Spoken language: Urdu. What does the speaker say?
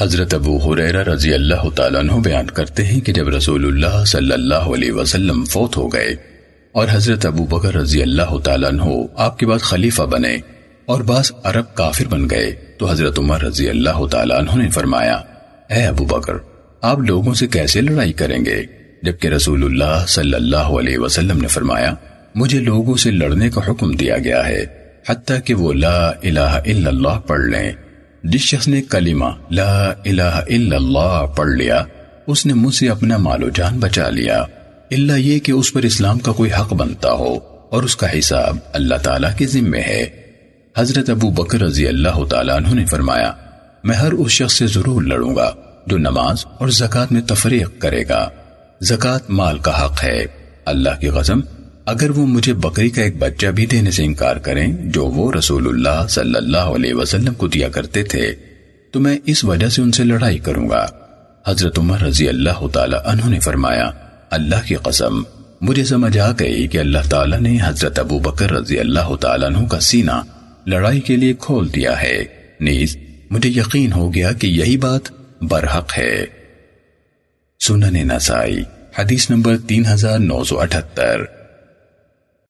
حضرت ابو حریرہ رضی اللہ تعالیٰ عنہ بیان کرتے ہیں کہ جب رسول اللہ صلی اللہ علیہ وسلم فوت ہو گئے اور حضرت ابو بکر رضی اللہ تعالیٰ عنہ آپ کے بعد خلیفہ بنے اور بعض عرب کافر بن گئے، تو حضرت عمر رضی اللہ تعالیٰ عنہ نے فرمایا، اے ابو بکر، آپ لوگوں سے کیسے لڑائی کریں گے؟ جبکہ رسول اللہ صلی اللہ علیہ وسلم نے فرمایا، مجھے لوگوں سے لڑنے کا حکم دیا گیا ہے، حتیٰ کہ وہ لا الہ الا اللہ پڑھ لیں۔ جس شخص نے کلمہ لا الہ الا اللہ پڑھ لیا، اس نے مجھ سے اپنا مال و جان بچا لیا۔ اللہ یہ کہ اس پر اسلام کا کوئی حق بنتا ہو اور اس کا حساب اللہ تعالیٰ کے ذمے ہے۔ حضرت ابو بکر رضی اللہ تعالیٰ عنہ نے فرمایا، میں ہر اس شخص سے ضرور لڑوں گا جو نماز اور زکوٰۃ میں تفریق کرے گا۔ زکوٰۃ مال کا حق ہے۔ اللہ کی غزم اگر وہ مجھے بکری کا ایک بچہ بھی دینے سے انکار کریں جو وہ رسول اللہ صلی اللہ علیہ وسلم کو دیا کرتے تھے، تو میں اس وجہ سے ان سے لڑائی کروں گا۔ حضرت عمر رضی اللہ تعالی عنہ نے فرمایا، اللہ کی قسم، مجھے سمجھ آ گئی کہ اللہ تعالیٰ نے حضرت ابو بکر رضی اللہ تعالیٰ عنہ کا سینہ لڑائی کے لیے کھول دیا ہے۔ نیز، مجھے یقین ہو گیا کہ یہی بات برحق ہے۔ سنن نسائی، حدیث نمبر تین ہزار نو سو اٹھتر۔